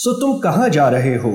सो तुम कहाँ जा रहे हो?